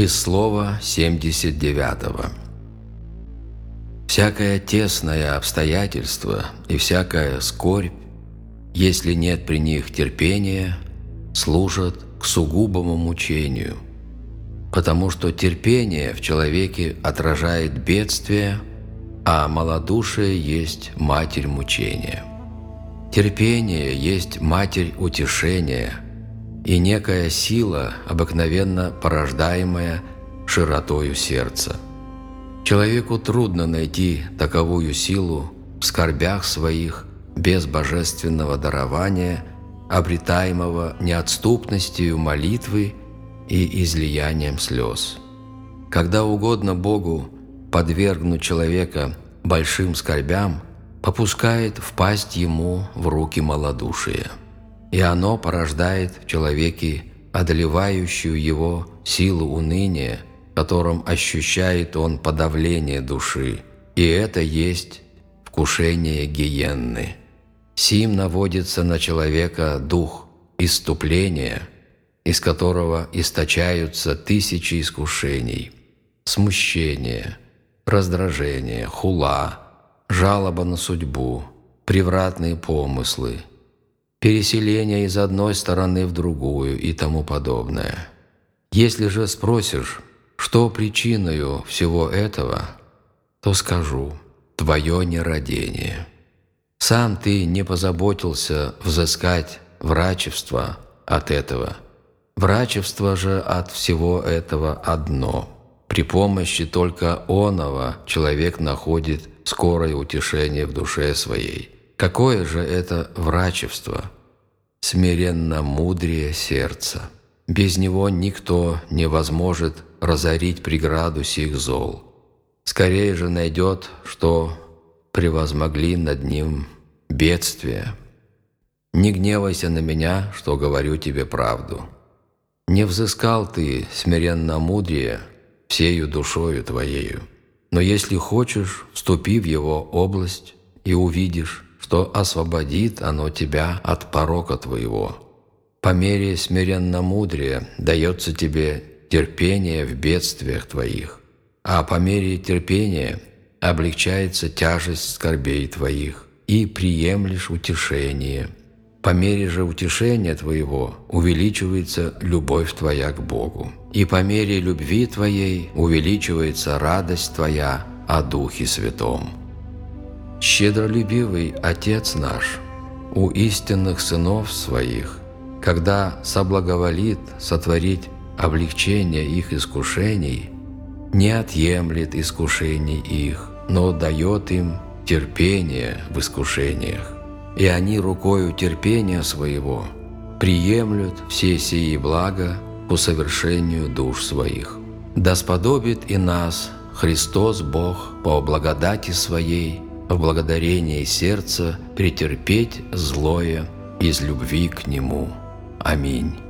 Из слова 79. Всякое тесное обстоятельство и всякая скорбь, если нет при них терпения, служат к сугубому мучению, потому что терпение в человеке отражает бедствие, а малодушие есть матерь мучения. Терпение есть матерь утешения и некая сила, обыкновенно порождаемая широтою сердца. Человеку трудно найти таковую силу в скорбях своих без божественного дарования, обретаемого неотступностью молитвы и излиянием слез. Когда угодно Богу подвергнуть человека большим скорбям – попускает впасть ему в руки малодушия. И оно порождает в человеке одолевающую его силу уныния, которым ощущает он подавление души, и это есть вкушение гиенны. Сим наводится на человека дух иступления, из которого источаются тысячи искушений, смущение, раздражение, хула, жалоба на судьбу, превратные помыслы, переселение из одной стороны в другую и тому подобное. Если же спросишь, что причиною всего этого, то скажу «твое нерадение». Сам ты не позаботился взыскать врачество от этого. Врачество же от всего этого одно. При помощи только оного человек находит скорое утешение в душе своей. Какое же это врачество? Смиренно мудрее сердца. Без него никто не возможет разорить преграду сих зол. Скорее же найдет, что превозмогли над ним бедствие. Не гневайся на меня, что говорю тебе правду. Не взыскал ты смиренно мудрее всею душою твоею. Но если хочешь, вступи в его область и увидишь, что освободит оно тебя от порока твоего. По мере смиренно-мудрия дается тебе терпение в бедствиях твоих, а по мере терпения облегчается тяжесть скорбей твоих, и приемлешь утешение – по мере же утешения твоего увеличивается любовь твоя к Богу, и по мере любви твоей увеличивается радость твоя о Духе Святом. Щедролюбивый Отец наш у истинных сынов своих, когда соблаговолит сотворить облегчение их искушений, не отъемлет искушений их, но дает им терпение в искушениях и они рукою терпения своего приемлют все сии блага по совершению душ своих. Да сподобит и нас Христос Бог по благодати Своей в благодарении сердца претерпеть злое из любви к Нему. Аминь.